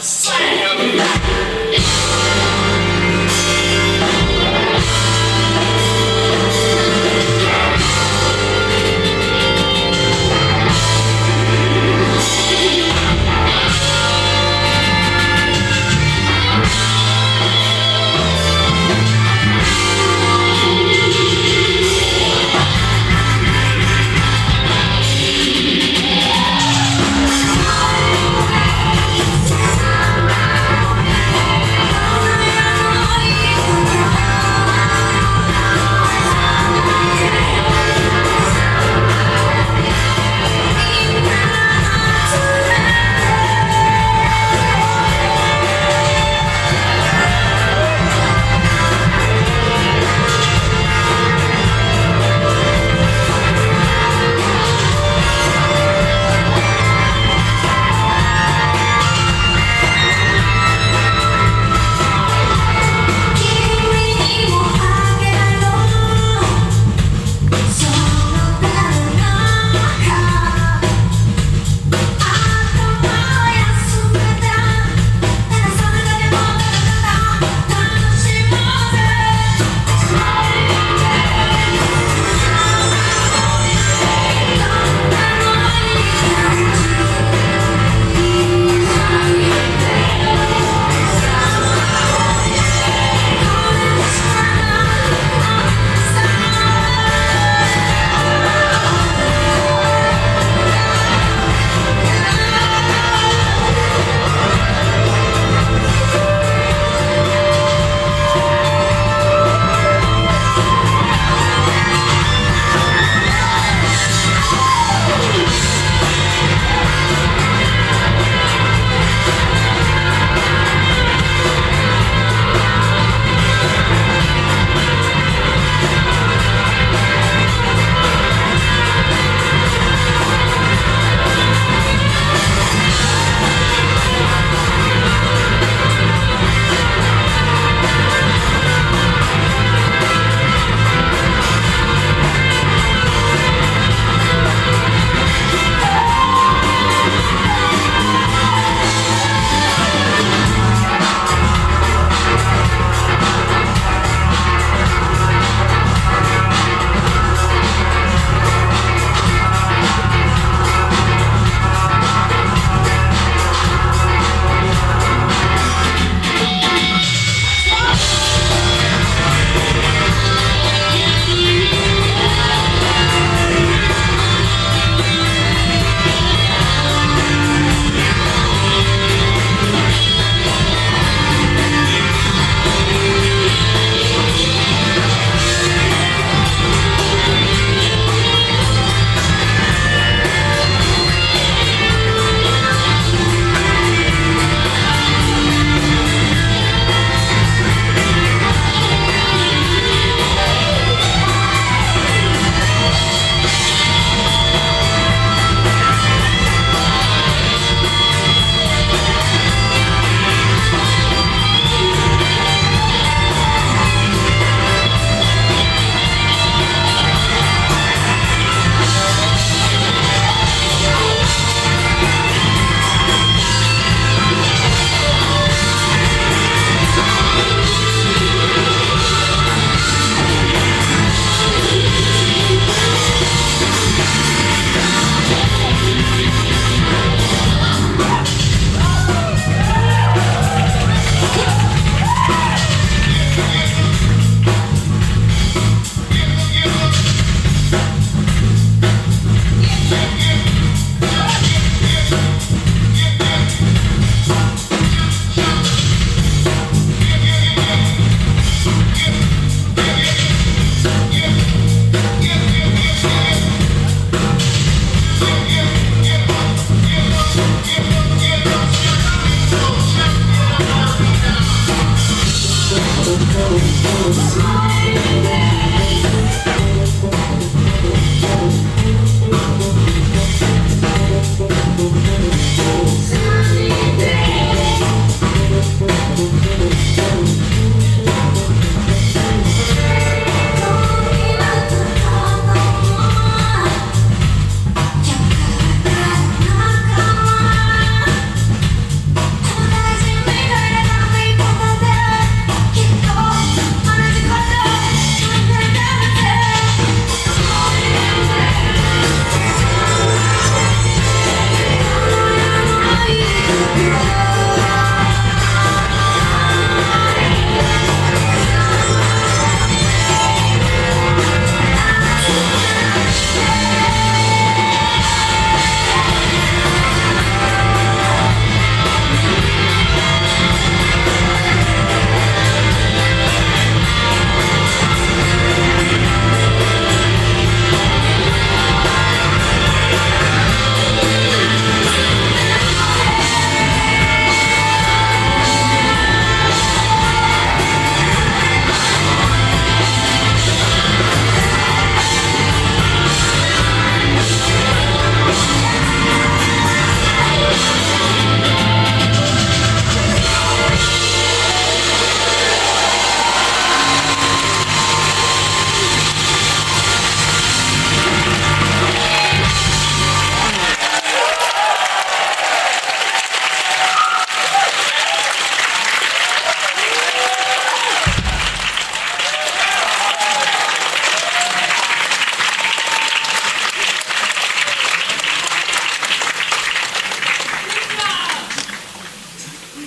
Slam!